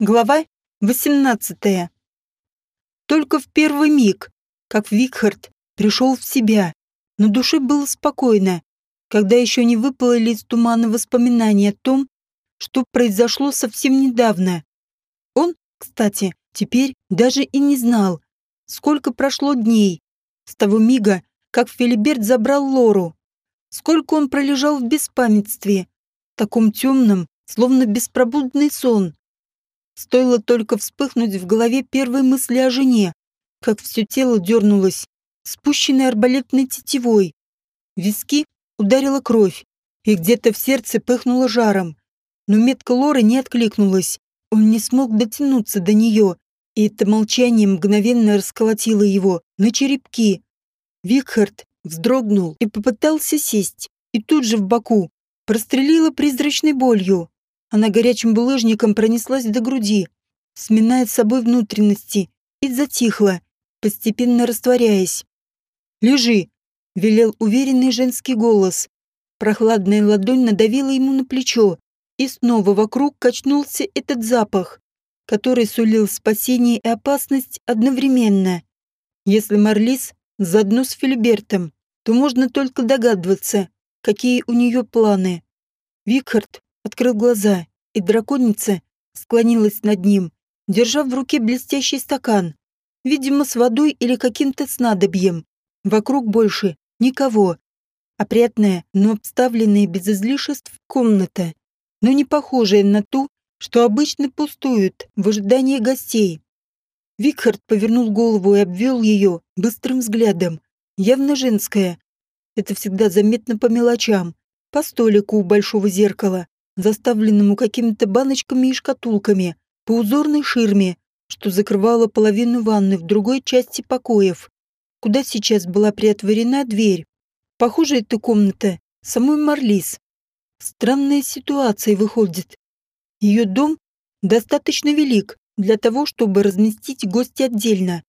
Глава 18. Только в первый миг, как Викхард пришел в себя, на душе было спокойно, когда еще не выплыли из тумана воспоминания о том, что произошло совсем недавно. Он, кстати, теперь даже и не знал, сколько прошло дней с того мига, как Филиберт забрал Лору, сколько он пролежал в беспамятстве, таком темном, словно беспробудный сон. Стоило только вспыхнуть в голове первой мысли о жене, как все тело дернулось, спущенной арбалетной тетивой. Виски ударила кровь, и где-то в сердце пыхнуло жаром. Но метка Лоры не откликнулась. Он не смог дотянуться до нее, и это молчание мгновенно расколотило его на черепки. Викхард вздрогнул и попытался сесть, и тут же в боку прострелила призрачной болью. Она горячим булыжником пронеслась до груди, сминая с собой внутренности, и затихла, постепенно растворяясь. «Лежи!» — велел уверенный женский голос. Прохладная ладонь надавила ему на плечо, и снова вокруг качнулся этот запах, который сулил спасение и опасность одновременно. Если Марлис заодно с Филибертом, то можно только догадываться, какие у нее планы. Викхард открыл глаза, и драконица склонилась над ним, держа в руке блестящий стакан, видимо, с водой или каким-то снадобьем. Вокруг больше никого. Опрятная, но обставленная без излишеств комната, но не похожая на ту, что обычно пустуют в ожидании гостей. Викхард повернул голову и обвел ее быстрым взглядом. Явно женская. Это всегда заметно по мелочам. По столику у большого зеркала, заставленному какими-то баночками и шкатулками, по узорной ширме, что закрывала половину ванны в другой части покоев, куда сейчас была приотворена дверь. Похоже, эта комната самой Марлис. Странная ситуация выходит. Ее дом достаточно велик для того, чтобы разместить гостя отдельно.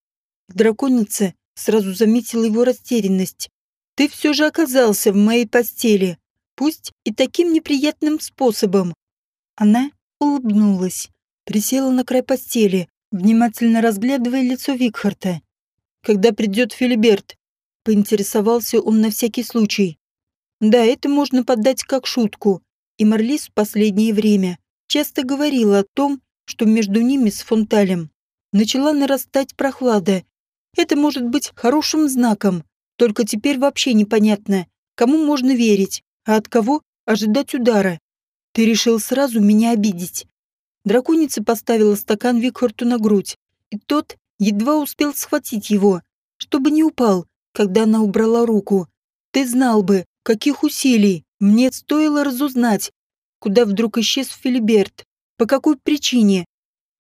Драконица сразу заметила его растерянность. «Ты все же оказался в моей постели», пусть и таким неприятным способом. Она улыбнулась, присела на край постели, внимательно разглядывая лицо Викхарта. «Когда придет Филиберт?» — поинтересовался он на всякий случай. Да, это можно подать как шутку, и Марлис в последнее время часто говорила о том, что между ними с Фонталем начала нарастать прохлада. Это может быть хорошим знаком, только теперь вообще непонятно, кому можно верить, а от кого ожидать удара? Ты решил сразу меня обидеть. Драконица поставила стакан Викхорту на грудь, и тот едва успел схватить его, чтобы не упал, когда она убрала руку. Ты знал бы, каких усилий мне стоило разузнать, куда вдруг исчез Филиберт, по какой причине.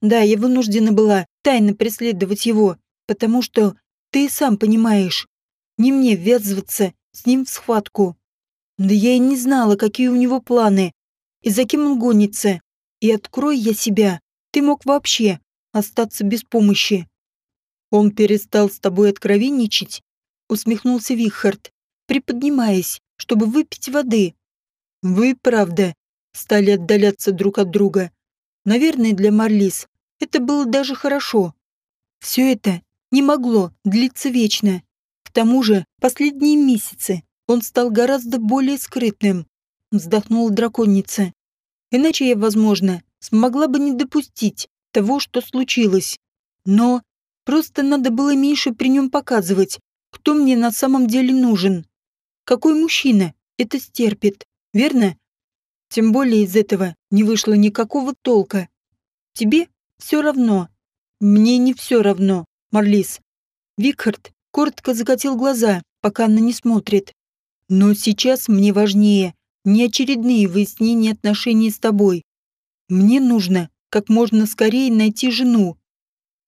Да, я вынуждена была тайно преследовать его, потому что, ты сам понимаешь, не мне ввязываться с ним в схватку. Да я и не знала, какие у него планы, и за кем он гонится. И открой я себя, ты мог вообще остаться без помощи. Он перестал с тобой откровенничать, усмехнулся Вихард, приподнимаясь, чтобы выпить воды. Вы, правда, стали отдаляться друг от друга. Наверное, для Марлис это было даже хорошо. Все это не могло длиться вечно. К тому же последние месяцы он стал гораздо более скрытным. Вздохнула драконица. Иначе я, возможно, смогла бы не допустить того, что случилось. Но просто надо было меньше при нем показывать, кто мне на самом деле нужен. Какой мужчина это стерпит, верно? Тем более из этого не вышло никакого толка. Тебе все равно. Мне не все равно, Марлис. Викхард коротко закатил глаза, пока она не смотрит. Но сейчас мне важнее не очередные выяснения отношений с тобой. Мне нужно как можно скорее найти жену.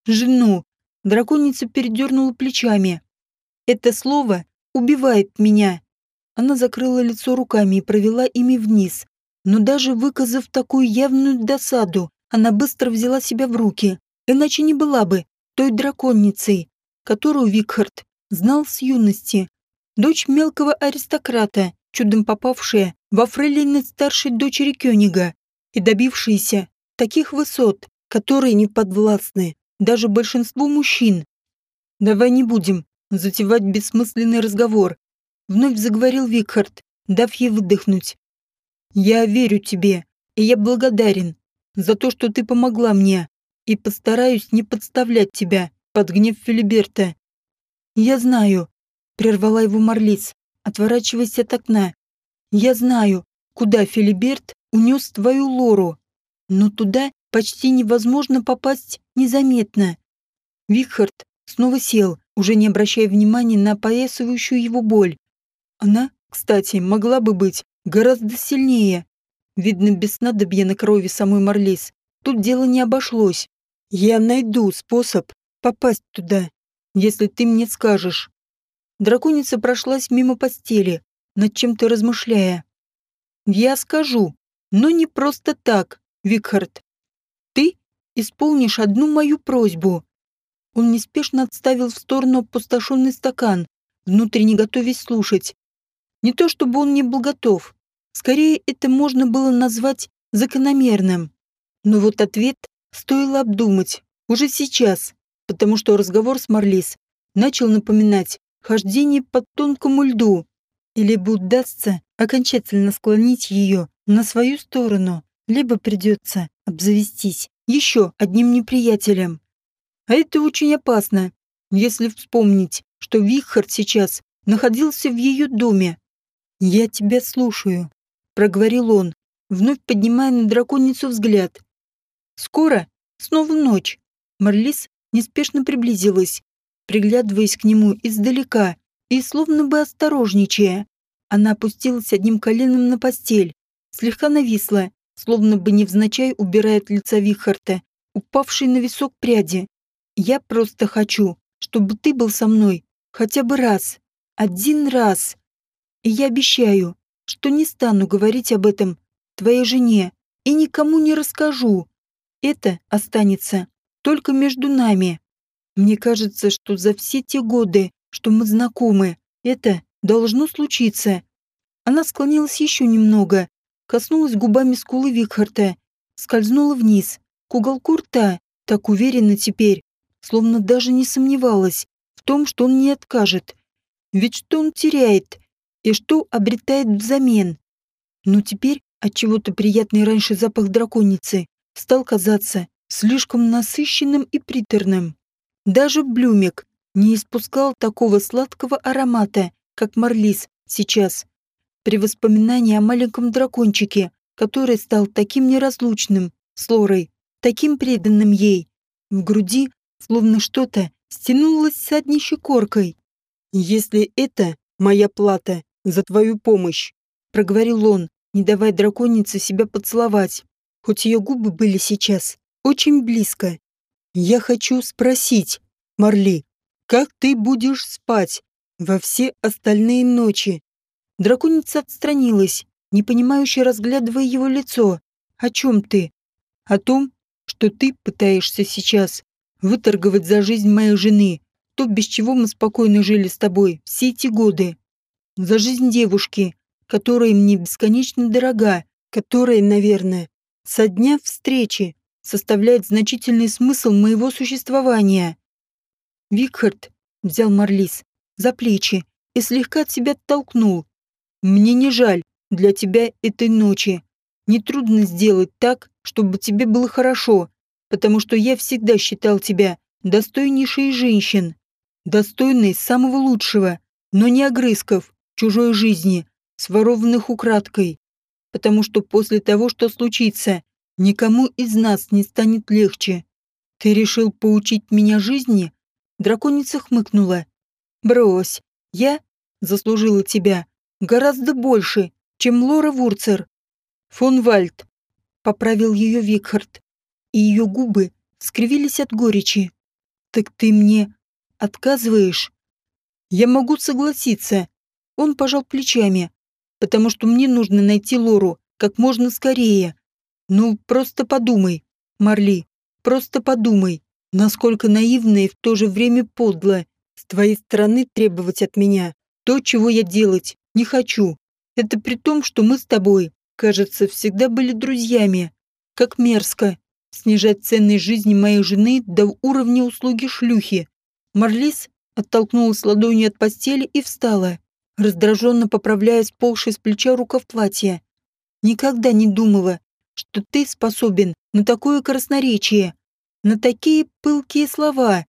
Жену. Драконица передернула плечами. Это слово убивает меня. Она закрыла лицо руками и провела ими вниз. Но даже выказав такую явную досаду, она быстро взяла себя в руки. Иначе не была бы той драконицей, которую Викхард знал с юности дочь мелкого аристократа, чудом попавшая во фрейлины старшей дочери Кёнига и добившаяся таких высот, которые не подвластны даже большинству мужчин. Давай не будем затевать бессмысленный разговор. Вновь заговорил Викхард, дав ей выдохнуть. Я верю тебе, и я благодарен за то, что ты помогла мне, и постараюсь не подставлять тебя под гнев Филиберта. Я знаю, прервала его Марлис, отворачиваясь от окна. Я знаю, куда Филиберт унес твою Лору, но туда почти невозможно попасть незаметно. Викхард снова сел, уже не обращая внимания на поясывающую его боль. Она, кстати, могла бы быть гораздо сильнее. Видно, без снадобья на крови самой Марлис тут дело не обошлось. Я найду способ попасть туда, если ты мне скажешь. Драконица прошлась мимо постели, над чем-то размышляя. Я скажу, но не просто так, Викхард. Ты исполнишь одну мою просьбу. Он неспешно отставил в сторону опустошенный стакан, внутренне готовясь слушать. Не то чтобы он не был готов. Скорее, это можно было назвать закономерным. Но вот ответ стоило обдумать уже сейчас, потому что разговор с Марлис начал напоминать хождение по тонкому льду. Или удастся окончательно склонить ее на свою сторону, либо придется обзавестись еще одним неприятелем. А это очень опасно, если вспомнить, что Вихард сейчас находился в ее доме. «Я тебя слушаю», — проговорил он, вновь поднимая на драконицу взгляд. «Скоро снова ночь». Марлис неспешно приблизилась, приглядываясь к нему издалека и словно бы осторожничая. Она опустилась одним коленом на постель, слегка нависла, словно бы невзначай убирая от лица Вихарта, упавший на висок пряди. «Я просто хочу, чтобы ты был со мной хотя бы раз, один раз. И я обещаю, что не стану говорить об этом твоей жене и никому не расскажу. Это останется только между нами. Мне кажется, что за все те годы, что мы знакомы, это должно случиться. Она склонилась еще немного, коснулась губами скулы Викхарта, скользнула вниз, к уголку рта, так уверенно теперь, словно даже не сомневалась в том, что он не откажет. Ведь что он теряет и что обретает взамен? Но теперь от чего то приятный раньше запах драконицы стал казаться слишком насыщенным и приторным. Даже Блюмик не испускал такого сладкого аромата, как Марлис сейчас. При воспоминании о маленьком дракончике, который стал таким неразлучным с Лорой, таким преданным ей, в груди словно что-то стянулось с однищей коркой. «Если это моя плата за твою помощь», — проговорил он, не давая драконице себя поцеловать, хоть ее губы были сейчас очень близко. Я хочу спросить, Марли, как ты будешь спать во все остальные ночи? Драконица отстранилась, непонимающе разглядывая его лицо. О чем ты? О том, что ты пытаешься сейчас выторговать за жизнь моей жены, то, без чего мы спокойно жили с тобой все эти годы. За жизнь девушки, которая мне бесконечно дорога, которая, наверное, со дня встречи составляет значительный смысл моего существования. Викхард взял Марлис за плечи и слегка от себя оттолкнул. Мне не жаль для тебя этой ночи. Нетрудно сделать так, чтобы тебе было хорошо, потому что я всегда считал тебя достойнейшей женщин, достойной самого лучшего, но не огрызков чужой жизни, сворованных украдкой. Потому что после того, что случится, Никому из нас не станет легче. Ты решил поучить меня жизни? Драконица хмыкнула. Брось, я заслужила тебя гораздо больше, чем Лора Вурцер. Фон Вальд поправил ее Викхард, и ее губы скривились от горечи. Так ты мне отказываешь? Я могу согласиться. Он пожал плечами, потому что мне нужно найти Лору как можно скорее. Ну, просто подумай, Марли, просто подумай, насколько наивно и в то же время подло с твоей стороны требовать от меня то, чего я делать не хочу. Это при том, что мы с тобой, кажется, всегда были друзьями. Как мерзко снижать ценность жизни моей жены до уровня услуги шлюхи. Марлис оттолкнулась ладонью от постели и встала, раздраженно поправляя сползший с плеча рукав платья. Никогда не думала, что ты способен на такое красноречие, на такие пылкие слова.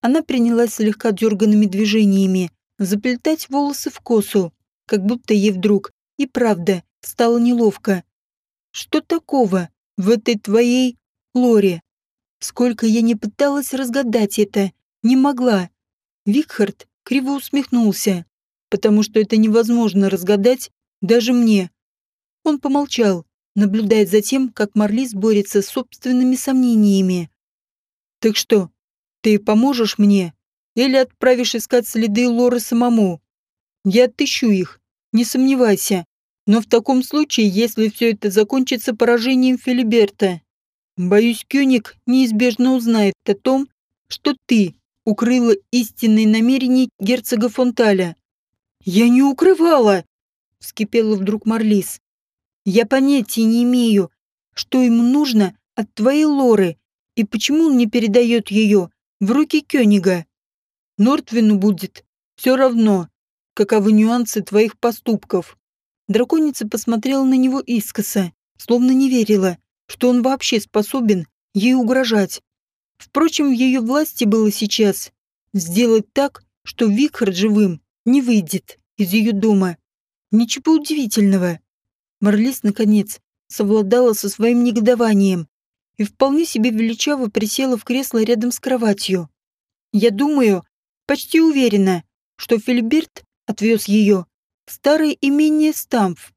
Она принялась слегка дерганными движениями заплетать волосы в косу, как будто ей вдруг и правда стало неловко. Что такого в этой твоей Лоре? Сколько я не пыталась разгадать это, не могла. Викхард криво усмехнулся, потому что это невозможно разгадать даже мне. Он помолчал, наблюдая за тем, как Марлис борется с собственными сомнениями. «Так что, ты поможешь мне или отправишь искать следы Лоры самому? Я отыщу их, не сомневайся. Но в таком случае, если все это закончится поражением Филиберта, боюсь, Кёник неизбежно узнает о том, что ты укрыла истинные намерения герцога Фонталя. «Я не укрывала!» — вскипела вдруг Марлис. «Я понятия не имею, что ему нужно от твоей Лоры и почему он не передает ее в руки Кёнига. Нортвину будет все равно, каковы нюансы твоих поступков». Драконица посмотрела на него искоса, словно не верила, что он вообще способен ей угрожать. Впрочем, в ее власти было сейчас сделать так, что Викхард живым не выйдет из ее дома. Ничего удивительного. Марлис, наконец, совладала со своим негодованием и вполне себе величаво присела в кресло рядом с кроватью. Я думаю, почти уверена, что Фильберт отвез ее в старое имение Стамф.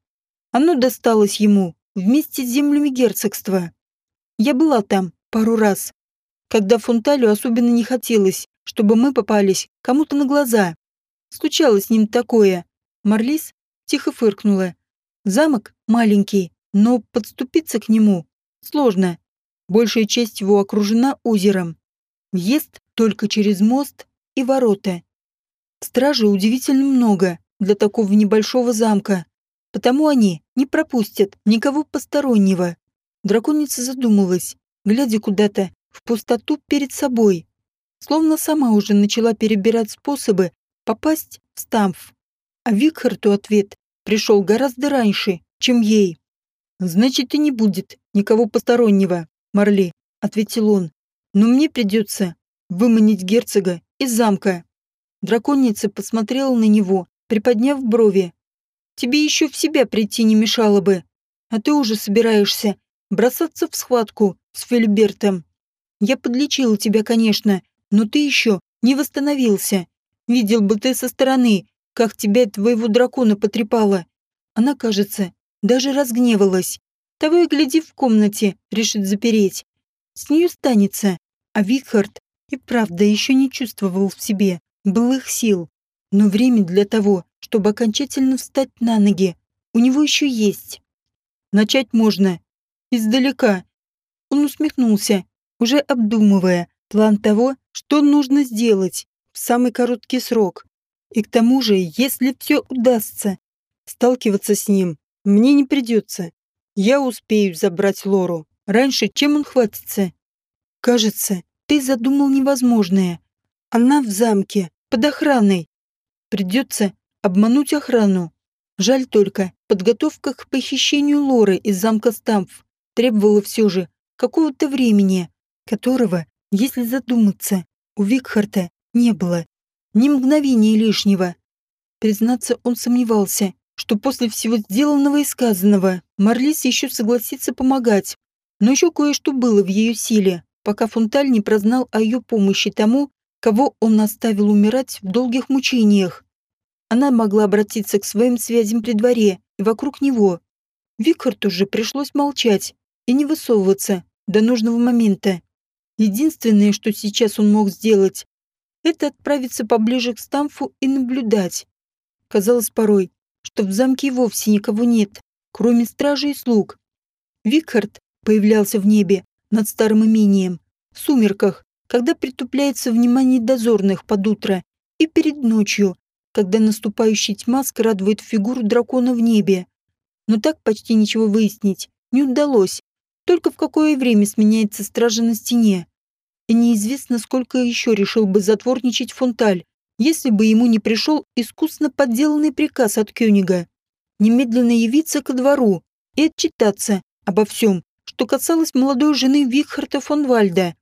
Оно досталось ему вместе с землями герцогства. Я была там пару раз, когда Фунталю особенно не хотелось, чтобы мы попались кому-то на глаза. Случалось с ним такое. Марлис тихо фыркнула. Замок маленький, но подступиться к нему сложно. Большая часть его окружена озером. Въезд только через мост и ворота. Стражи удивительно много для такого небольшого замка, потому они не пропустят никого постороннего. Драконица задумалась, глядя куда-то в пустоту перед собой, словно сама уже начала перебирать способы попасть в Стамф. А Викхарту ответ пришел гораздо раньше, чем ей. «Значит, и не будет никого постороннего, Марли», — ответил он. «Но мне придется выманить герцога из замка». Драконица посмотрела на него, приподняв брови. «Тебе еще в себя прийти не мешало бы, а ты уже собираешься бросаться в схватку с Фельбертом. Я подлечила тебя, конечно, но ты еще не восстановился. Видел бы ты со стороны, как тебя твоего дракона потрепало. Она, кажется, даже разгневалась. Того и гляди в комнате, решит запереть. С нее станется. А Викхард и правда еще не чувствовал в себе былых сил. Но время для того, чтобы окончательно встать на ноги, у него еще есть. Начать можно. Издалека. Он усмехнулся, уже обдумывая план того, что нужно сделать в самый короткий срок. И к тому же, если все удастся, сталкиваться с ним мне не придется. Я успею забрать Лору раньше, чем он хватится. Кажется, ты задумал невозможное. Она в замке, под охраной. Придется обмануть охрану. Жаль только, подготовка к похищению Лоры из замка Стамф требовала все же какого-то времени, которого, если задуматься, у Викхарта не было. Ни мгновения лишнего. Признаться, он сомневался, что после всего сделанного и сказанного Марлис еще согласится помогать. Но еще кое-что было в ее силе, пока Фунталь не прознал о ее помощи тому, кого он оставил умирать в долгих мучениях. Она могла обратиться к своим связям при дворе и вокруг него. Викхарту же пришлось молчать и не высовываться до нужного момента. Единственное, что сейчас он мог сделать, это отправиться поближе к Стамфу и наблюдать. Казалось порой, что в замке вовсе никого нет, кроме стражи и слуг. Викхард появлялся в небе над старым имением, в сумерках, когда притупляется внимание дозорных под утро, и перед ночью, когда наступающая тьма скрадывает фигуру дракона в небе. Но так почти ничего выяснить не удалось. Только в какое время сменяется стража на стене. И неизвестно, сколько еще решил бы затворничать Фонталь, если бы ему не пришел искусно подделанный приказ от Кёнига. Немедленно явиться ко двору и отчитаться обо всем, что касалось молодой жены Викхарта фон Вальда.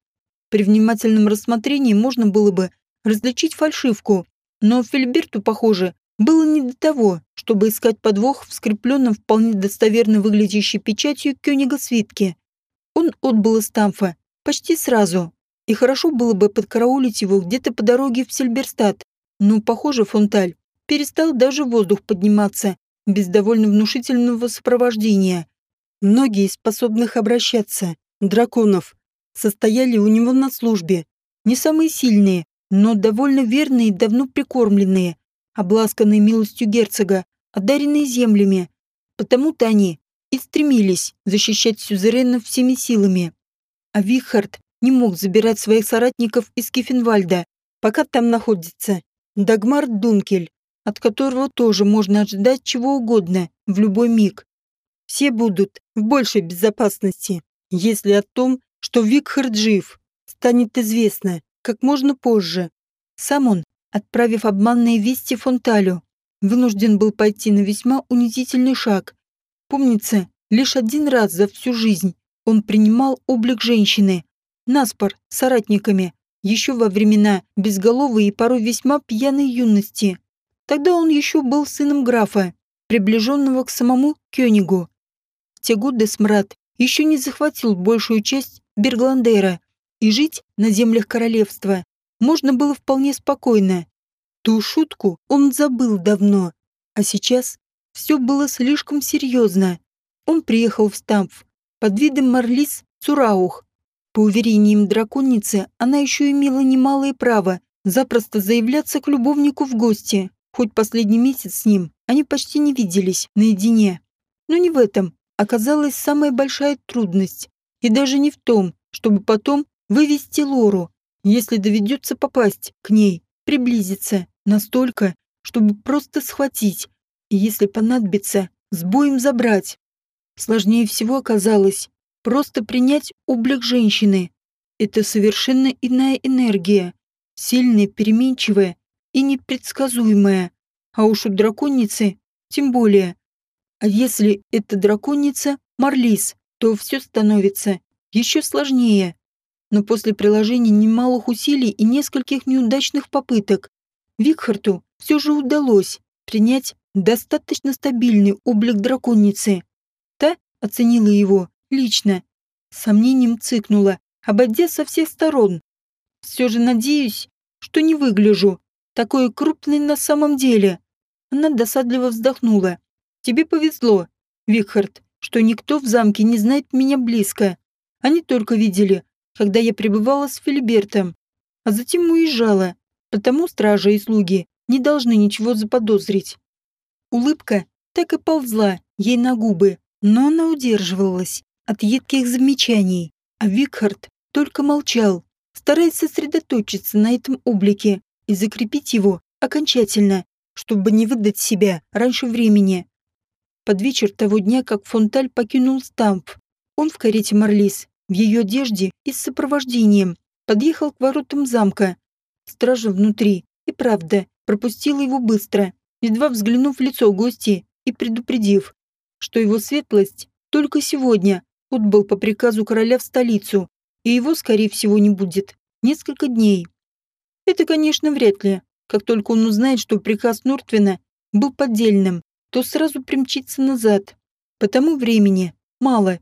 При внимательном рассмотрении можно было бы различить фальшивку, но Фильберту, похоже, было не до того, чтобы искать подвох в скрепленном вполне достоверно выглядящей печатью Кёнига свитке. Он отбыл из Тамфа почти сразу, и хорошо было бы подкараулить его где-то по дороге в Сильберстад, но, похоже, Фонталь перестал даже воздух подниматься без довольно внушительного сопровождения. Многие способных обращаться, драконов, состояли у него на службе. Не самые сильные, но довольно верные и давно прикормленные, обласканные милостью герцога, одаренные землями. Потому-то они и стремились защищать сюзерена всеми силами. А Вихард не мог забирать своих соратников из Кефенвальда, пока там находится Дагмар Дункель, от которого тоже можно ожидать чего угодно в любой миг все будут в большей безопасности, если о том, что Викхард жив, станет известно как можно позже. Сам он, отправив обманные вести Фонталю, вынужден был пойти на весьма унизительный шаг. Помнится, лишь один раз за всю жизнь он принимал облик женщины, наспор, соратниками, еще во времена безголовой и порой весьма пьяной юности. Тогда он еще был сыном графа, приближенного к самому Кёнигу те годы смрад еще не захватил большую часть Бергландера, и жить на землях королевства можно было вполне спокойно. Ту шутку он забыл давно, а сейчас все было слишком серьезно. Он приехал в Стамф под видом Марлис Цураух. По уверениям драконицы, она еще имела немалое право запросто заявляться к любовнику в гости, хоть последний месяц с ним они почти не виделись наедине. Но не в этом оказалась самая большая трудность. И даже не в том, чтобы потом вывести Лору, если доведется попасть к ней, приблизиться настолько, чтобы просто схватить, и если понадобится, с боем забрать. Сложнее всего оказалось просто принять облик женщины. Это совершенно иная энергия, сильная, переменчивая и непредсказуемая. А уж у драконицы тем более. А если это драконица Марлис, то все становится еще сложнее. Но после приложения немалых усилий и нескольких неудачных попыток, Викхарту все же удалось принять достаточно стабильный облик драконицы. Та оценила его лично, сомнением цыкнула, обойдя со всех сторон. Все же надеюсь, что не выгляжу такой крупной на самом деле. Она досадливо вздохнула. Тебе повезло, Викхард, что никто в замке не знает меня близко. Они только видели, когда я пребывала с Филибертом, а затем уезжала, потому стража и слуги не должны ничего заподозрить. Улыбка так и ползла ей на губы, но она удерживалась от едких замечаний, а Викхард только молчал, стараясь сосредоточиться на этом облике и закрепить его окончательно, чтобы не выдать себя раньше времени. Под вечер того дня, как Фонталь покинул Стамп, он в карете Марлис, в ее одежде и с сопровождением, подъехал к воротам замка. Стража внутри, и правда, пропустила его быстро, едва взглянув в лицо гости и предупредив, что его светлость только сегодня отбыл по приказу короля в столицу, и его, скорее всего, не будет несколько дней. Это, конечно, вряд ли, как только он узнает, что приказ Нортвина был поддельным, то сразу примчится назад. Потому времени мало.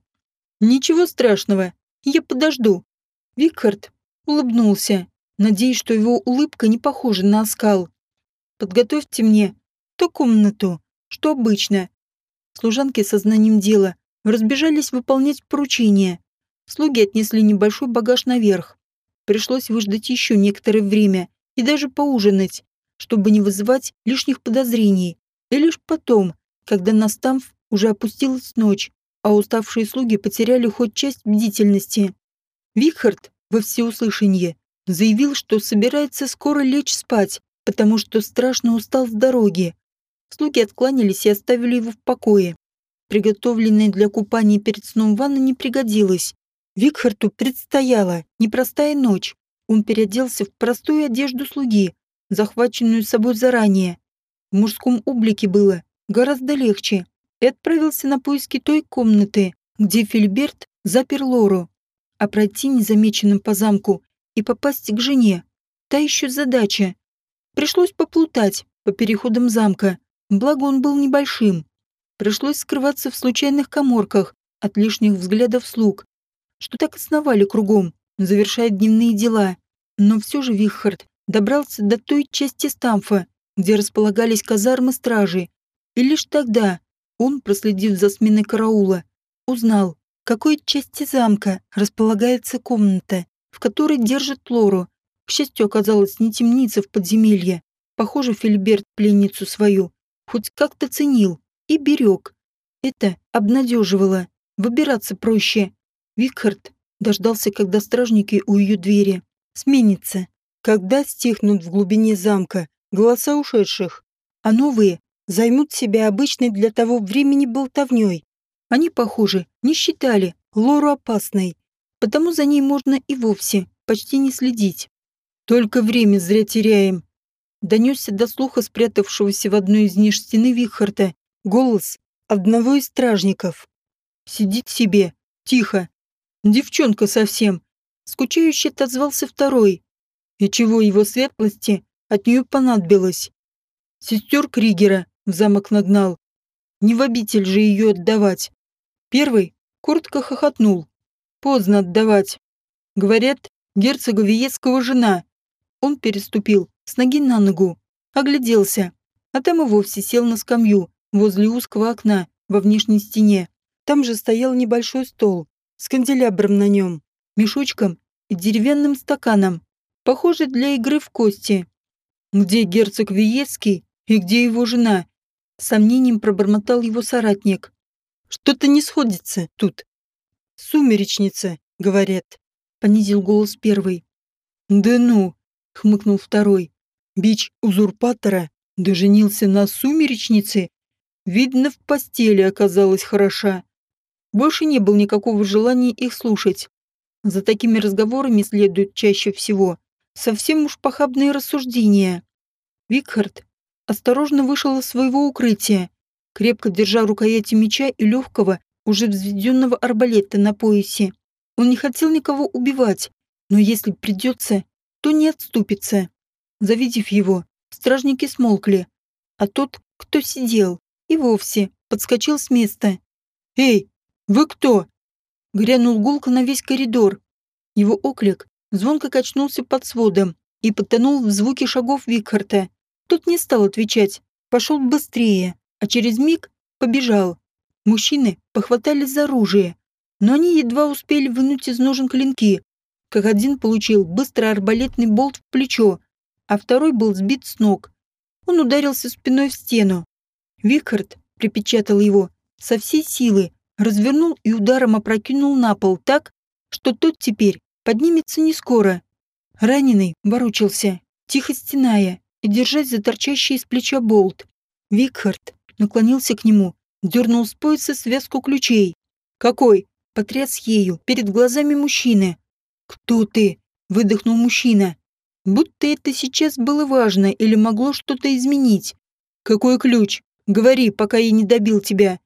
Ничего страшного, я подожду. Викхард улыбнулся, надеясь, что его улыбка не похожа на оскал. Подготовьте мне ту комнату, что обычно. Служанки со знанием дела разбежались выполнять поручения. Слуги отнесли небольшой багаж наверх. Пришлось выждать еще некоторое время и даже поужинать, чтобы не вызывать лишних подозрений. И лишь потом, когда на стамф уже опустилась ночь, а уставшие слуги потеряли хоть часть бдительности. Викхард во всеуслышание заявил, что собирается скоро лечь спать, потому что страшно устал с дороги. Слуги откланялись и оставили его в покое. Приготовленная для купания перед сном ванна, не пригодилась. Викхарту предстояла непростая ночь. Он переоделся в простую одежду слуги, захваченную собой заранее. В мужском облике было гораздо легче, и отправился на поиски той комнаты, где Фильберт запер Лору. А пройти незамеченным по замку и попасть к жене – та еще задача. Пришлось поплутать по переходам замка, благо он был небольшим. Пришлось скрываться в случайных коморках от лишних взглядов слуг, что так основали кругом, завершая дневные дела. Но все же Вихард добрался до той части Стамфа, где располагались казармы стражи, и лишь тогда он, проследив за сменой караула, узнал, в какой части замка располагается комната, в которой держит Лору. К счастью, оказалось не темница в подземелье. Похоже, Фильберт пленницу свою хоть как-то ценил и берег. Это обнадеживало. Выбираться проще. Викхард дождался, когда стражники у ее двери сменятся, когда стихнут в глубине замка голоса ушедших, а новые займут себя обычной для того времени болтовней. Они, похоже, не считали Лору опасной, потому за ней можно и вовсе почти не следить. Только время зря теряем. Донесся до слуха спрятавшегося в одной из ниш стены Вихарта голос одного из стражников. Сидит себе, тихо. Девчонка совсем. Скучающе отозвался второй. И чего его светлости от нее понадобилось? Сестер Кригера в замок нагнал. Не в обитель же ее отдавать. Первый коротко хохотнул. Поздно отдавать. Говорят, герцога Виецкого жена. Он переступил с ноги на ногу, огляделся, а там и вовсе сел на скамью возле узкого окна во внешней стене. Там же стоял небольшой стол с канделябром на нем, мешочком и деревянным стаканом, похожий для игры в кости. Где герцог Виецкий и где его жена? сомнением пробормотал его соратник. Что-то не сходится тут. Сумеречница, говорят, понизил голос первый. Да ну, хмыкнул второй. Бич узурпатора доженился на сумеречнице. Видно, в постели оказалась хороша. Больше не было никакого желания их слушать. За такими разговорами следуют чаще всего совсем уж похабные рассуждения. Викхард осторожно вышел из своего укрытия, крепко держа рукояти меча и легкого, уже взведенного арбалета на поясе. Он не хотел никого убивать, но если придется, то не отступится. Завидев его, стражники смолкли, а тот, кто сидел, и вовсе подскочил с места. «Эй, вы кто?» Грянул гулко на весь коридор. Его оклик звонко качнулся под сводом и потонул в звуке шагов Викхарта. Тот не стал отвечать, пошел быстрее, а через миг побежал. Мужчины похватались за оружие, но они едва успели вынуть из ножен клинки, как один получил быстрый арбалетный болт в плечо, а второй был сбит с ног. Он ударился спиной в стену. Викхард припечатал его со всей силы, развернул и ударом опрокинул на пол так, что тот теперь поднимется не скоро. Раненый ворочался, тихо стеная и держась за торчащий из плеча болт. Викхард наклонился к нему, дернул с пояса связку ключей. «Какой?» — потряс ею перед глазами мужчины. «Кто ты?» — выдохнул мужчина. Будто это сейчас было важно или могло что-то изменить. «Какой ключ? Говори, пока я не добил тебя».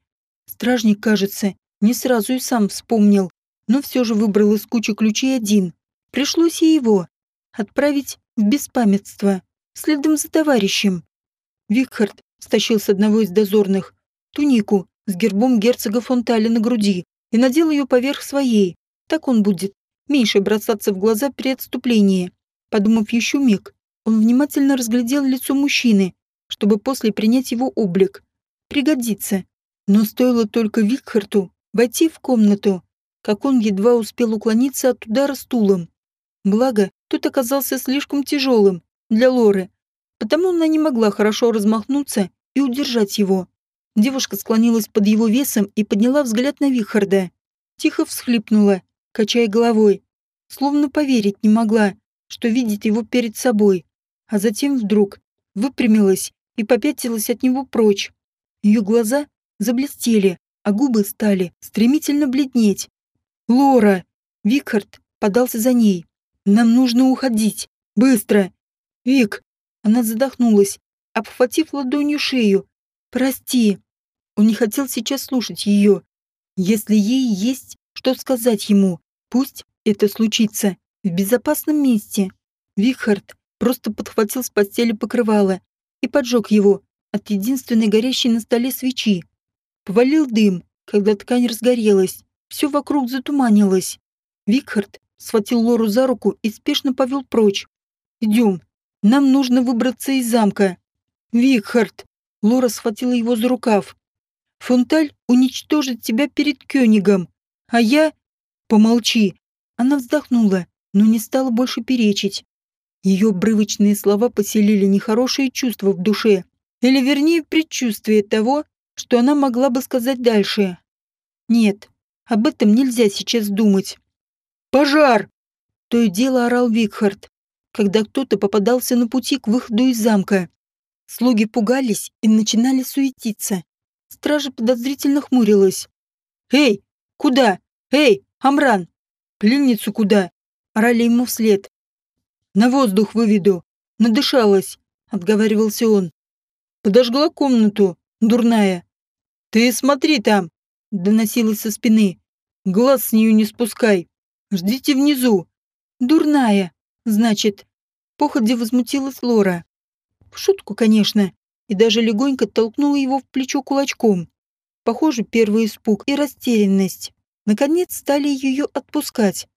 Стражник, кажется, не сразу и сам вспомнил, но все же выбрал из кучи ключей один. Пришлось и его отправить в беспамятство следом за товарищем. Викхард стащил с одного из дозорных тунику с гербом герцога Фонтали на груди и надел ее поверх своей. Так он будет меньше бросаться в глаза при отступлении. Подумав еще миг, он внимательно разглядел лицо мужчины, чтобы после принять его облик. Пригодится. Но стоило только Викхарту войти в комнату, как он едва успел уклониться от удара стулом. Благо, тот оказался слишком тяжелым, для Лоры, потому она не могла хорошо размахнуться и удержать его. Девушка склонилась под его весом и подняла взгляд на Вихарда. Тихо всхлипнула, качая головой, словно поверить не могла, что видит его перед собой, а затем вдруг выпрямилась и попятилась от него прочь. Ее глаза заблестели, а губы стали стремительно бледнеть. «Лора!» Викхард подался за ней. «Нам нужно уходить. Быстро!» «Вик!» Она задохнулась, обхватив ладонью шею. «Прости!» Он не хотел сейчас слушать ее. Если ей есть что сказать ему, пусть это случится в безопасном месте. Викхард просто подхватил с постели покрывало и поджег его от единственной горящей на столе свечи. Повалил дым, когда ткань разгорелась. Все вокруг затуманилось. Викхард схватил Лору за руку и спешно повел прочь. «Идем. Нам нужно выбраться из замка». «Викхард!» Лора схватила его за рукав. «Фонталь уничтожит тебя перед Кёнигом, а я...» «Помолчи!» Она вздохнула, но не стала больше перечить. Ее обрывочные слова поселили нехорошие чувства в душе, или вернее предчувствие того, что она могла бы сказать дальше. Нет, об этом нельзя сейчас думать. «Пожар!» То и дело орал Викхард, когда кто-то попадался на пути к выходу из замка. Слуги пугались и начинали суетиться. Стража подозрительно хмурилась. «Эй, куда? Эй, Амран! Пленницу куда?» Орали ему вслед. «На воздух выведу. Надышалась», — отговаривался он. «Подожгла комнату, дурная». «Ты смотри там!» — доносилось со спины. «Глаз с нее не спускай. Ждите внизу». «Дурная, значит». Походе возмутилась Лора. В шутку, конечно, и даже легонько толкнула его в плечо кулачком. Похоже, первый испуг и растерянность. Наконец стали ее отпускать.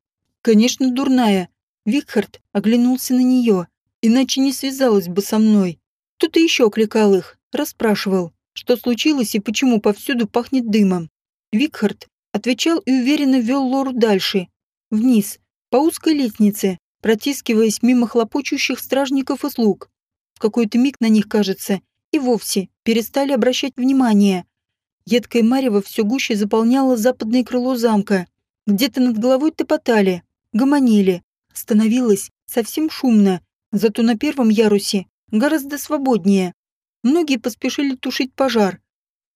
Конечно, дурная. Викхард оглянулся на нее, иначе не связалась бы со мной. Кто-то еще окликал их, расспрашивал, что случилось и почему повсюду пахнет дымом. Викхард отвечал и уверенно вел Лору дальше, вниз, по узкой лестнице, протискиваясь мимо хлопочущих стражников и слуг. В какой-то миг на них, кажется, и вовсе перестали обращать внимание. Едкое марево все гуще заполняло западное крыло замка. Где-то над головой топотали, гомонили. Становилось совсем шумно, зато на первом ярусе гораздо свободнее. Многие поспешили тушить пожар.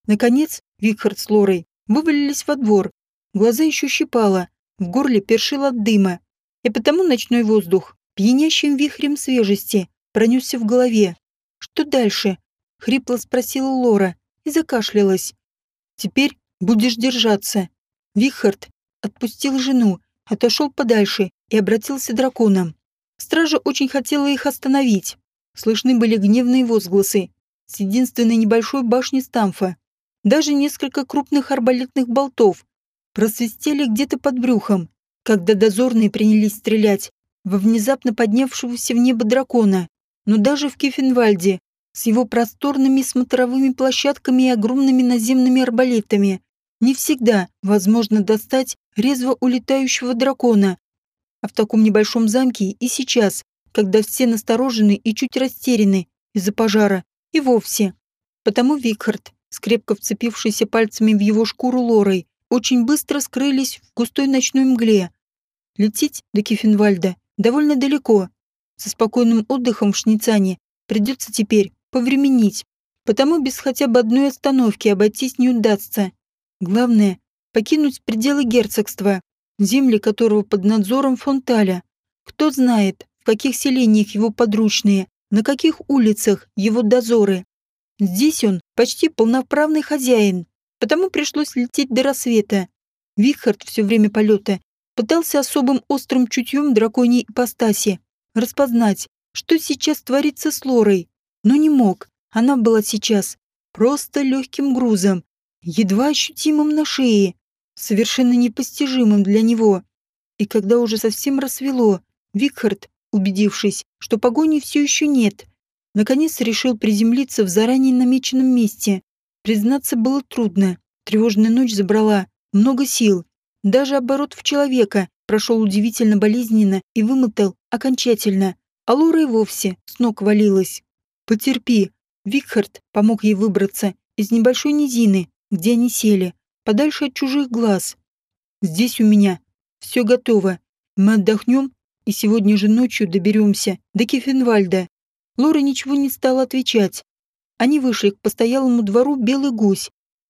Наконец, Викхард с Лорой вывалились во двор. Глаза еще щипало, в горле першило от дыма. И потому ночной воздух, пьянящим вихрем свежести, пронесся в голове. «Что дальше?» — хрипло спросила Лора и закашлялась. «Теперь будешь держаться». Вихард отпустил жену, отошел подальше и обратился драконом. Стража очень хотела их остановить. Слышны были гневные возгласы с единственной небольшой башни Стамфа. Даже несколько крупных арбалетных болтов просвистели где-то под брюхом, когда дозорные принялись стрелять во внезапно поднявшегося в небо дракона. Но даже в Кефенвальде, с его просторными смотровыми площадками и огромными наземными арбалетами, не всегда возможно достать резво улетающего дракона. А в таком небольшом замке и сейчас, когда все насторожены и чуть растеряны из-за пожара, и вовсе. Потому Викхард, скрепко вцепившийся пальцами в его шкуру Лорой, очень быстро скрылись в густой ночной мгле. Лететь до Кефенвальда довольно далеко. Со спокойным отдыхом в Шницане придется теперь повременить, потому без хотя бы одной остановки обойтись не удастся. Главное — покинуть пределы герцогства, земли которого под надзором Фонталя. Кто знает, в каких селениях его подручные, на каких улицах его дозоры. Здесь он почти полноправный хозяин, потому пришлось лететь до рассвета. Вихард все время полета пытался особым острым чутьем драконьей ипостаси распознать, что сейчас творится с Лорой, но не мог. Она была сейчас просто легким грузом, едва ощутимым на шее, совершенно непостижимым для него. И когда уже совсем рассвело, Викхард, убедившись, что погони все еще нет, наконец решил приземлиться в заранее намеченном месте. Признаться было трудно. Тревожная ночь забрала много сил. Даже оборот в человека прошел удивительно болезненно и вымотал окончательно. А Лора и вовсе с ног валилась. «Потерпи». Викхард помог ей выбраться из небольшой низины, где они сели, подальше от чужих глаз. «Здесь у меня все готово. Мы отдохнем и сегодня же ночью доберемся до Кефенвальда». Лора ничего не стала отвечать. Они вышли к постоялому двору «Белый гусь».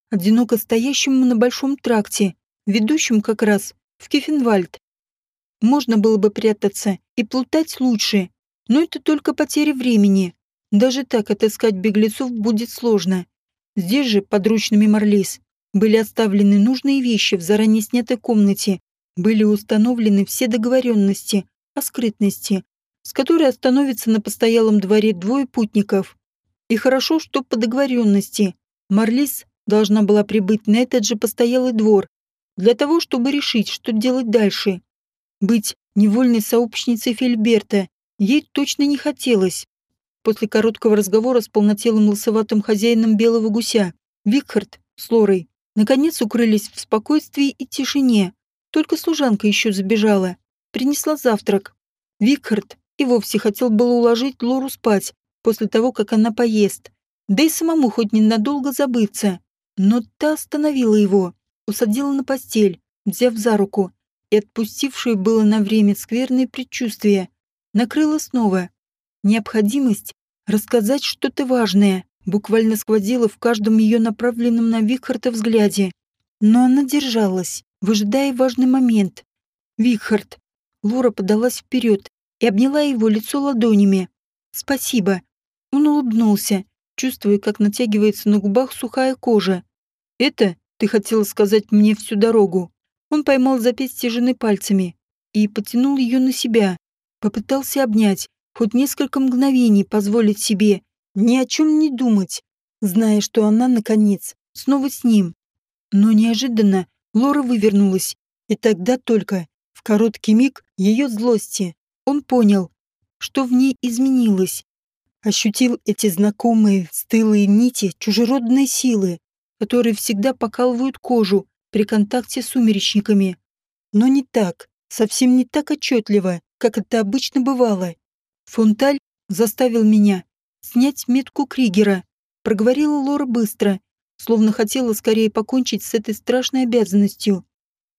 одиноко стоящему на большом тракте, ведущем как раз в Кефенвальд. Можно было бы прятаться и плутать лучше, но это только потеря времени. Даже так отыскать беглецов будет сложно. Здесь же, подручными Марлис, были оставлены нужные вещи в заранее снятой комнате, были установлены все договоренности о скрытности, с которой остановится на постоялом дворе двое путников. И хорошо, что по договоренности Марлис должна была прибыть на этот же постоялый двор для того, чтобы решить, что делать дальше. Быть невольной сообщницей Фельберта ей точно не хотелось. После короткого разговора с полнотелым лысоватым хозяином белого гуся, Викхард с Лорой наконец укрылись в спокойствии и тишине. Только служанка еще забежала, принесла завтрак. Викхард и вовсе хотел было уложить Лору спать после того, как она поест, да и самому хоть ненадолго забыться. Но та остановила его, усадила на постель, взяв за руку, и отпустившее было на время скверные предчувствия, накрыла снова. Необходимость рассказать что-то важное буквально сквозила в каждом ее направленном на Викхарта взгляде. Но она держалась, выжидая важный момент. Викхард. Лора подалась вперед и обняла его лицо ладонями. «Спасибо». Он улыбнулся, чувствуя, как натягивается на губах сухая кожа. «Это ты хотела сказать мне всю дорогу?» Он поймал запястье жены пальцами и потянул ее на себя. Попытался обнять, хоть несколько мгновений позволить себе ни о чем не думать, зная, что она, наконец, снова с ним. Но неожиданно Лора вывернулась, и тогда только, в короткий миг ее злости, он понял, что в ней изменилось. Ощутил эти знакомые стылые нити чужеродной силы, которые всегда покалывают кожу при контакте с сумеречниками. Но не так, совсем не так отчетливо, как это обычно бывало. Фонталь заставил меня снять метку Кригера, проговорила Лора быстро, словно хотела скорее покончить с этой страшной обязанностью.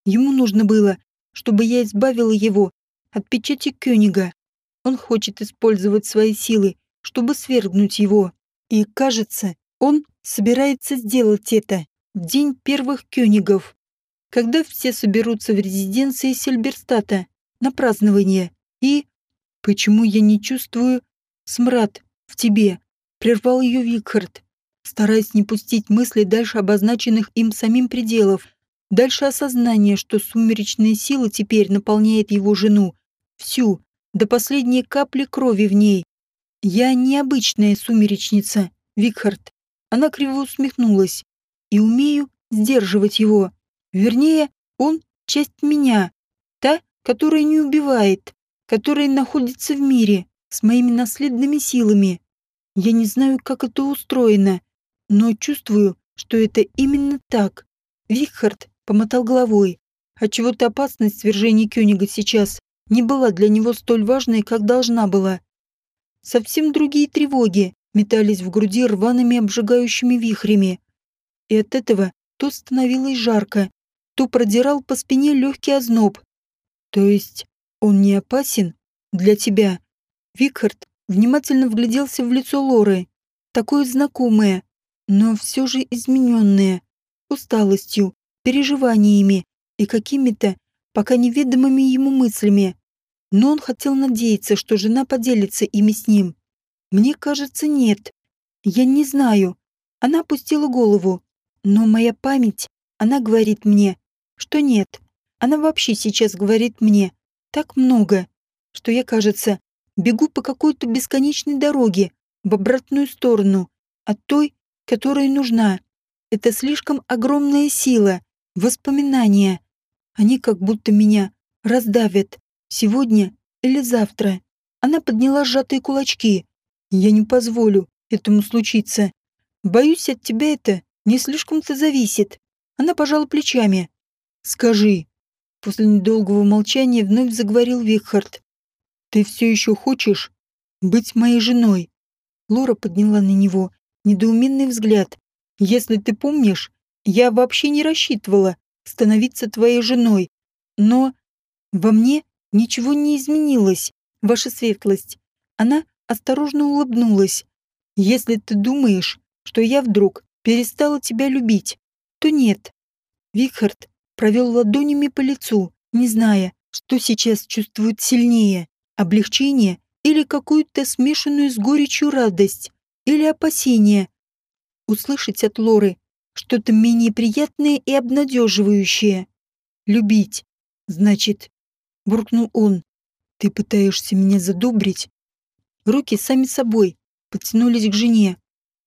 Ему нужно было, чтобы я избавила его от печати Кёнига. Он хочет использовать свои силы, чтобы свергнуть его. И, кажется, он собирается сделать это в день первых Кёнигов, когда все соберутся в резиденции Сильберстата на празднование. И... Почему я не чувствую смрад в тебе? Прервал ее Викхард, стараясь не пустить мысли дальше обозначенных им самим пределов, дальше осознания, что сумеречная сила теперь наполняет его жену, всю, до последней капли крови в ней. Я необычная сумеречница, Викхард. Она криво усмехнулась. И умею сдерживать его. Вернее, он часть меня. Та, которая не убивает, которая находится в мире с моими наследными силами. Я не знаю, как это устроено, но чувствую, что это именно так. Викхард помотал головой. Отчего-то опасность свержения Кёнига сейчас не была для него столь важной, как должна была. Совсем другие тревоги метались в груди рваными обжигающими вихрями. И от этого то становилось жарко, то продирал по спине легкий озноб. То есть он не опасен для тебя? Викхард внимательно вгляделся в лицо Лоры, такое знакомое, но все же измененное, усталостью, переживаниями и какими-то пока неведомыми ему мыслями. Но он хотел надеяться, что жена поделится ими с ним. Мне кажется, нет. Я не знаю. Она опустила голову. Но моя память, она говорит мне, что нет. Она вообще сейчас говорит мне так много, что я, кажется, бегу по какой-то бесконечной дороге в обратную сторону от той, которая нужна. Это слишком огромная сила, воспоминания. Они как будто меня раздавят. Сегодня или завтра. Она подняла сжатые кулачки. Я не позволю этому случиться. Боюсь, от тебя это не слишком-то зависит. Она пожала плечами. Скажи. После недолгого молчания вновь заговорил Викхард. Ты все еще хочешь быть моей женой? Лора подняла на него недоуменный взгляд. Если ты помнишь, я вообще не рассчитывала становиться твоей женой. Но во мне ничего не изменилось, ваша светлость. Она осторожно улыбнулась. Если ты думаешь, что я вдруг перестала тебя любить, то нет. Викхард провел ладонями по лицу, не зная, что сейчас чувствует сильнее – облегчение или какую-то смешанную с горечью радость, или опасение. Услышать от Лоры что-то менее приятное и обнадеживающее. Любить, значит, буркнул он. Ты пытаешься меня задобрить? Руки сами собой подтянулись к жене.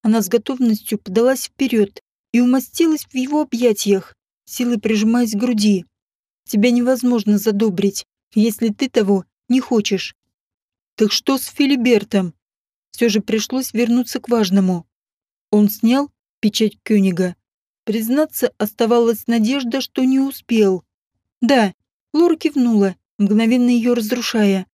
Она с готовностью подалась вперед и умостилась в его объятиях, силой прижимаясь к груди. Тебя невозможно задобрить, если ты того не хочешь. Так что с Филибертом? Все же пришлось вернуться к важному. Он снял печать Кёнига. Признаться, оставалась надежда, что не успел. Да, Лора кивнула, мгновенно ее разрушая.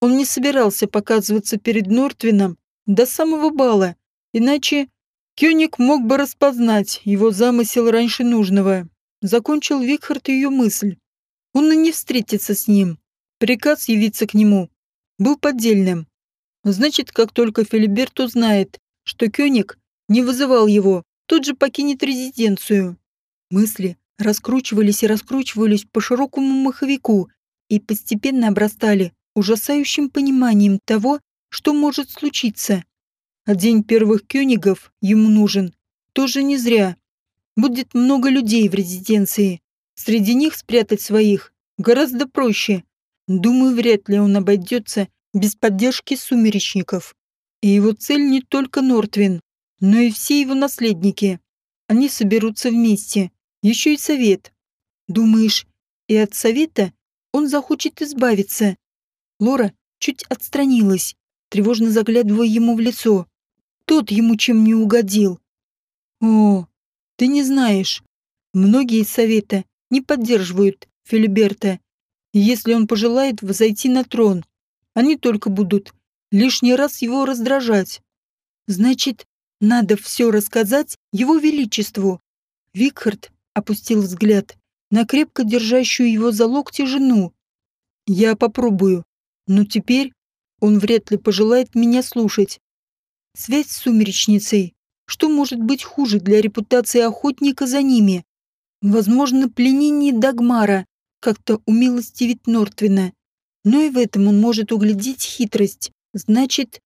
Он не собирался показываться перед Нортвином до самого бала, иначе Кёник мог бы распознать его замысел раньше нужного. Закончил Викхард ее мысль. Он и не встретится с ним. Приказ явиться к нему был поддельным. Значит, как только Филиберт узнает, что Кёник не вызывал его, тут же покинет резиденцию. Мысли раскручивались и раскручивались по широкому маховику и постепенно обрастали ужасающим пониманием того, что может случиться. А день первых кёнигов ему нужен тоже не зря. Будет много людей в резиденции. Среди них спрятать своих гораздо проще. Думаю, вряд ли он обойдется без поддержки сумеречников. И его цель не только Нортвин, но и все его наследники. Они соберутся вместе. Еще и совет. Думаешь, и от совета он захочет избавиться? Лора чуть отстранилась, тревожно заглядывая ему в лицо. Тот ему чем не угодил. О, ты не знаешь. Многие из совета не поддерживают Филиберта, если он пожелает взойти на трон. Они только будут лишний раз его раздражать. Значит, надо все рассказать его величеству. Викхард опустил взгляд на крепко держащую его за локти жену. Я попробую, но теперь он вряд ли пожелает меня слушать. Связь с сумеречницей. Что может быть хуже для репутации охотника за ними? Возможно, пленение Дагмара как-то умилостивит Нортвина. Но и в этом он может углядеть хитрость. Значит,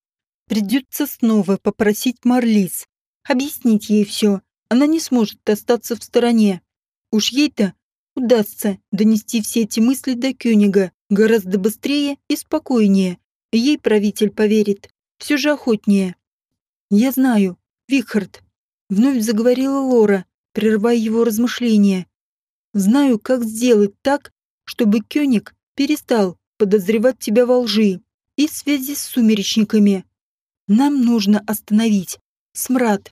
придется снова попросить Марлис. Объяснить ей все. Она не сможет остаться в стороне. Уж ей-то удастся донести все эти мысли до Кёнига гораздо быстрее и спокойнее. Ей правитель поверит. Все же охотнее. «Я знаю, Викхард», — вновь заговорила Лора, прерывая его размышления. «Знаю, как сделать так, чтобы Кёник перестал подозревать тебя во лжи и связи с сумеречниками. Нам нужно остановить смрад,